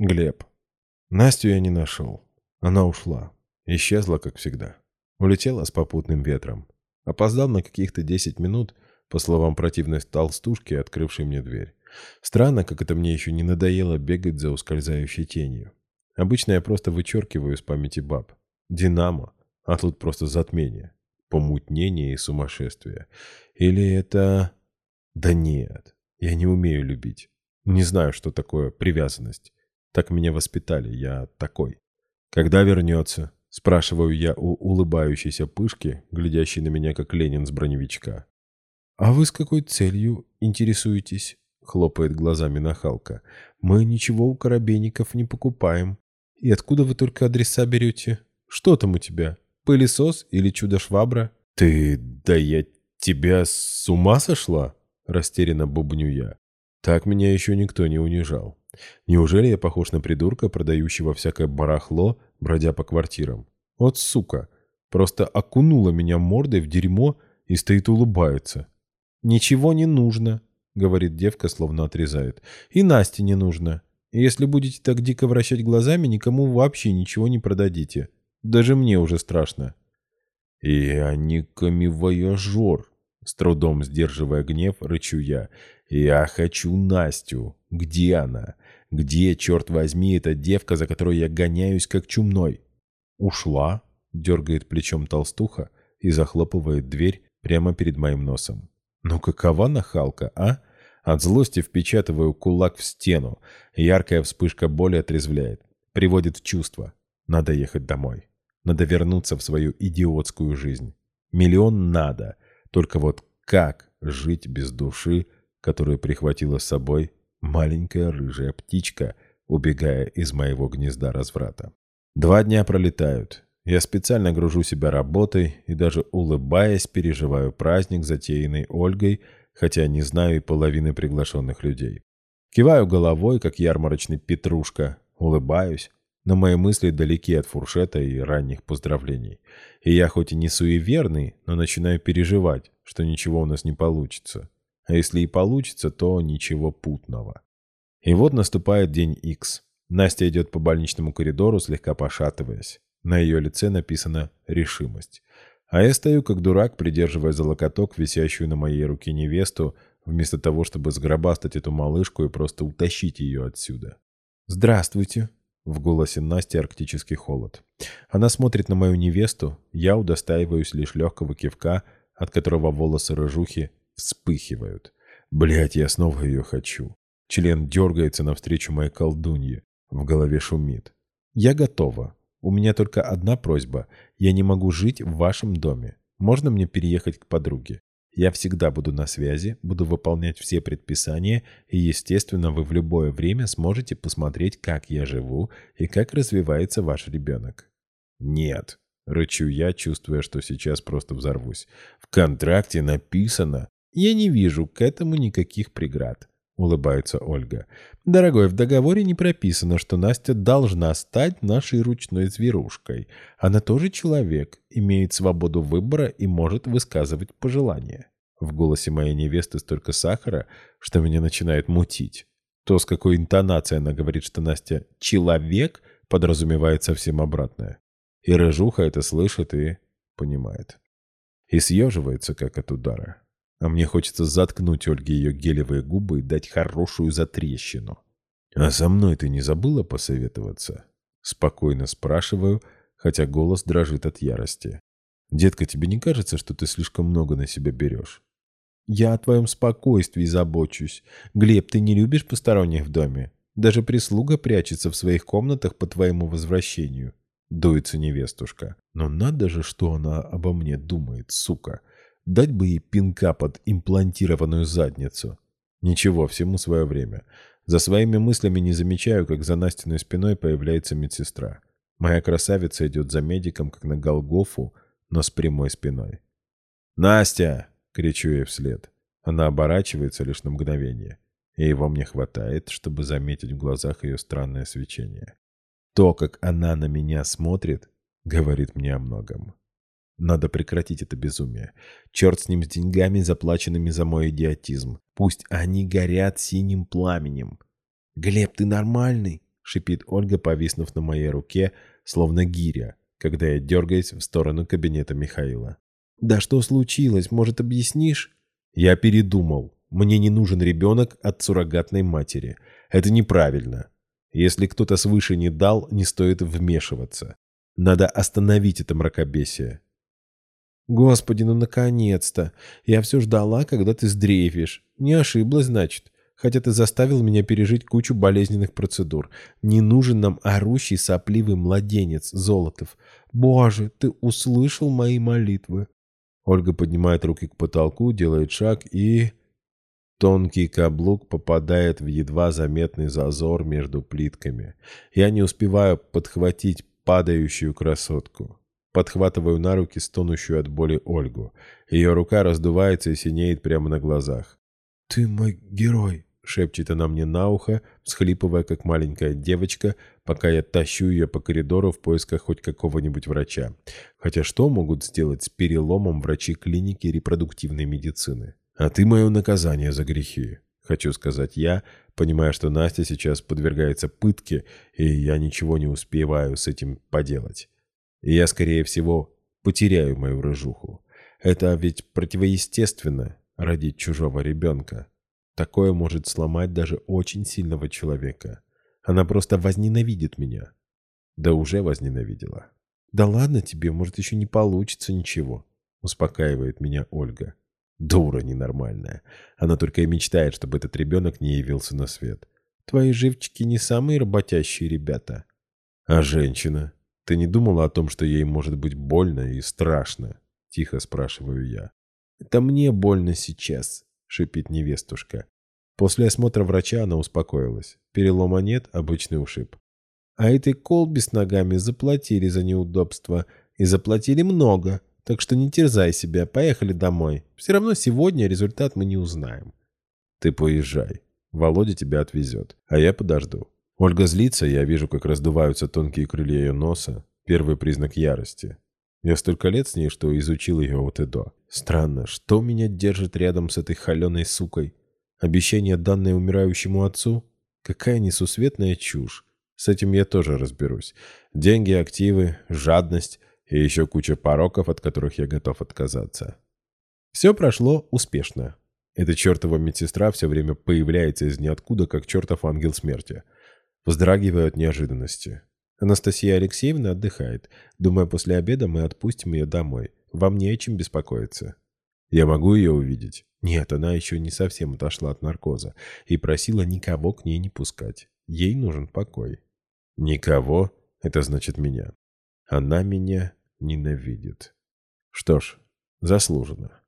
Глеб. Настю я не нашел. Она ушла. Исчезла, как всегда. Улетела с попутным ветром. Опоздал на каких-то 10 минут, по словам противной толстушки, открывшей мне дверь. Странно, как это мне еще не надоело бегать за ускользающей тенью. Обычно я просто вычеркиваю из памяти баб. Динамо. А тут просто затмение. Помутнение и сумасшествие. Или это... Да нет, я не умею любить. Не знаю, что такое привязанность. Так меня воспитали, я такой. Когда вернется? Спрашиваю я у улыбающейся пышки, глядящей на меня, как Ленин с броневичка. «А вы с какой целью интересуетесь?» — хлопает глазами нахалка. «Мы ничего у коробейников не покупаем. И откуда вы только адреса берете? Что там у тебя? Пылесос или чудо-швабра?» «Ты... да я тебя с ума сошла?» — растерянно бубню я. Так меня еще никто не унижал. Неужели я похож на придурка, продающего всякое барахло, бродя по квартирам? Вот сука! Просто окунула меня мордой в дерьмо и стоит улыбается. «Ничего не нужно», — говорит девка, словно отрезает. «И Насте не нужно. Если будете так дико вращать глазами, никому вообще ничего не продадите. Даже мне уже страшно». «Я не камевояжер», — с трудом сдерживая гнев, рычу я. «Я хочу Настю. Где она? Где, черт возьми, эта девка, за которой я гоняюсь как чумной?» «Ушла», — дергает плечом толстуха и захлопывает дверь прямо перед моим носом. «Ну какова нахалка, а?» От злости впечатываю кулак в стену. Яркая вспышка боли отрезвляет. Приводит в чувство. Надо ехать домой. Надо вернуться в свою идиотскую жизнь. Миллион надо. Только вот как жить без души, которую прихватила с собой маленькая рыжая птичка, убегая из моего гнезда разврата. Два дня пролетают. Я специально гружу себя работой и даже улыбаясь переживаю праздник, затеянный Ольгой, хотя не знаю и половины приглашенных людей. Киваю головой, как ярмарочный петрушка, улыбаюсь, но мои мысли далеки от фуршета и ранних поздравлений. И я хоть и не суеверный, но начинаю переживать, что ничего у нас не получится. А если и получится, то ничего путного. И вот наступает день X. Настя идет по больничному коридору, слегка пошатываясь. На ее лице написано «решимость». А я стою как дурак, придерживая за локоток висящую на моей руке невесту, вместо того, чтобы сгробастать эту малышку и просто утащить ее отсюда. «Здравствуйте!» — в голосе Насти арктический холод. Она смотрит на мою невесту, я удостаиваюсь лишь легкого кивка, от которого волосы рыжухи вспыхивают. Блять, я снова ее хочу. Член дергается навстречу моей колдунье. В голове шумит. Я готова. У меня только одна просьба. Я не могу жить в вашем доме. Можно мне переехать к подруге? Я всегда буду на связи, буду выполнять все предписания, и, естественно, вы в любое время сможете посмотреть, как я живу и как развивается ваш ребенок. Нет, рычу я, чувствуя, что сейчас просто взорвусь. В контракте написано, «Я не вижу к этому никаких преград», — улыбается Ольга. «Дорогой, в договоре не прописано, что Настя должна стать нашей ручной зверушкой. Она тоже человек, имеет свободу выбора и может высказывать пожелания». В голосе моей невесты столько сахара, что меня начинает мутить. То, с какой интонацией она говорит, что Настя «человек», подразумевает совсем обратное. И Рыжуха это слышит и понимает. И съеживается, как от удара. А мне хочется заткнуть Ольге ее гелевые губы и дать хорошую затрещину. «А со мной ты не забыла посоветоваться?» Спокойно спрашиваю, хотя голос дрожит от ярости. «Детка, тебе не кажется, что ты слишком много на себя берешь?» «Я о твоем спокойствии забочусь. Глеб, ты не любишь посторонних в доме? Даже прислуга прячется в своих комнатах по твоему возвращению». Дуется невестушка. «Но надо же, что она обо мне думает, сука!» Дать бы ей пинка под имплантированную задницу. Ничего, всему свое время. За своими мыслями не замечаю, как за Настиной спиной появляется медсестра. Моя красавица идет за медиком, как на Голгофу, но с прямой спиной. «Настя!» — кричу ей вслед. Она оборачивается лишь на мгновение, и его мне хватает, чтобы заметить в глазах ее странное свечение. То, как она на меня смотрит, говорит мне о многом. Надо прекратить это безумие. Черт с ним с деньгами, заплаченными за мой идиотизм. Пусть они горят синим пламенем. «Глеб, ты нормальный?» — шипит Ольга, повиснув на моей руке, словно гиря, когда я дергаюсь в сторону кабинета Михаила. «Да что случилось? Может, объяснишь?» «Я передумал. Мне не нужен ребенок от суррогатной матери. Это неправильно. Если кто-то свыше не дал, не стоит вмешиваться. Надо остановить это мракобесие». «Господи, ну наконец-то! Я все ждала, когда ты сдрейфишь. Не ошиблась, значит хотя ты заставил меня пережить кучу болезненных процедур. Не нужен нам орущий сопливый младенец, Золотов. Боже, ты услышал мои молитвы. Ольга поднимает руки к потолку, делает шаг и... Тонкий каблук попадает в едва заметный зазор между плитками. Я не успеваю подхватить падающую красотку. Подхватываю на руки стонущую от боли Ольгу. Ее рука раздувается и синеет прямо на глазах. «Ты мой герой!» шепчет она мне на ухо, всхлипывая, как маленькая девочка, пока я тащу ее по коридору в поисках хоть какого-нибудь врача. Хотя что могут сделать с переломом врачи клиники репродуктивной медицины? А ты мое наказание за грехи, хочу сказать я, понимая, что Настя сейчас подвергается пытке, и я ничего не успеваю с этим поделать. Я, скорее всего, потеряю мою рыжуху. Это ведь противоестественно родить чужого ребенка. Такое может сломать даже очень сильного человека. Она просто возненавидит меня. Да уже возненавидела. «Да ладно тебе, может, еще не получится ничего», — успокаивает меня Ольга. Дура ненормальная. Она только и мечтает, чтобы этот ребенок не явился на свет. Твои живчики не самые работящие ребята. А женщина? Ты не думала о том, что ей может быть больно и страшно? Тихо спрашиваю я. Это мне больно сейчас, шипит невестушка. После осмотра врача она успокоилась. Перелома нет, обычный ушиб. А этой колбе с ногами заплатили за неудобства. И заплатили много. Так что не терзай себя, поехали домой. Все равно сегодня результат мы не узнаем. Ты поезжай. Володя тебя отвезет. А я подожду. Ольга злится, я вижу, как раздуваются тонкие крылья ее носа. Первый признак ярости. Я столько лет с ней, что изучил ее от и до. Странно, что меня держит рядом с этой холеной сукой? Обещание, данное умирающему отцу? Какая несусветная чушь. С этим я тоже разберусь. Деньги, активы, жадность и еще куча пороков, от которых я готов отказаться. Все прошло успешно. Эта чертова медсестра все время появляется из ниоткуда, как чертов ангел смерти. Вздрагиваю от неожиданности. Анастасия Алексеевна отдыхает. Думаю, после обеда мы отпустим ее домой. Вам не о чем беспокоиться. Я могу ее увидеть? Нет, она еще не совсем отошла от наркоза и просила никого к ней не пускать. Ей нужен покой. Никого? Это значит меня. Она меня ненавидит. Что ж, заслуженно.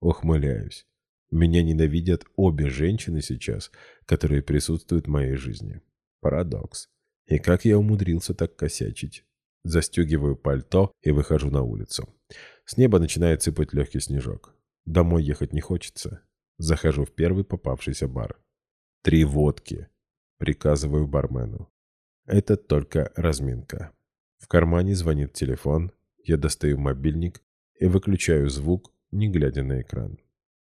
Ухмыляюсь. Меня ненавидят обе женщины сейчас, которые присутствуют в моей жизни. Парадокс. И как я умудрился так косячить? Застегиваю пальто и выхожу на улицу. С неба начинает сыпать легкий снежок. Домой ехать не хочется. Захожу в первый попавшийся бар. Три водки. Приказываю бармену. Это только разминка. В кармане звонит телефон. Я достаю мобильник и выключаю звук, не глядя на экран.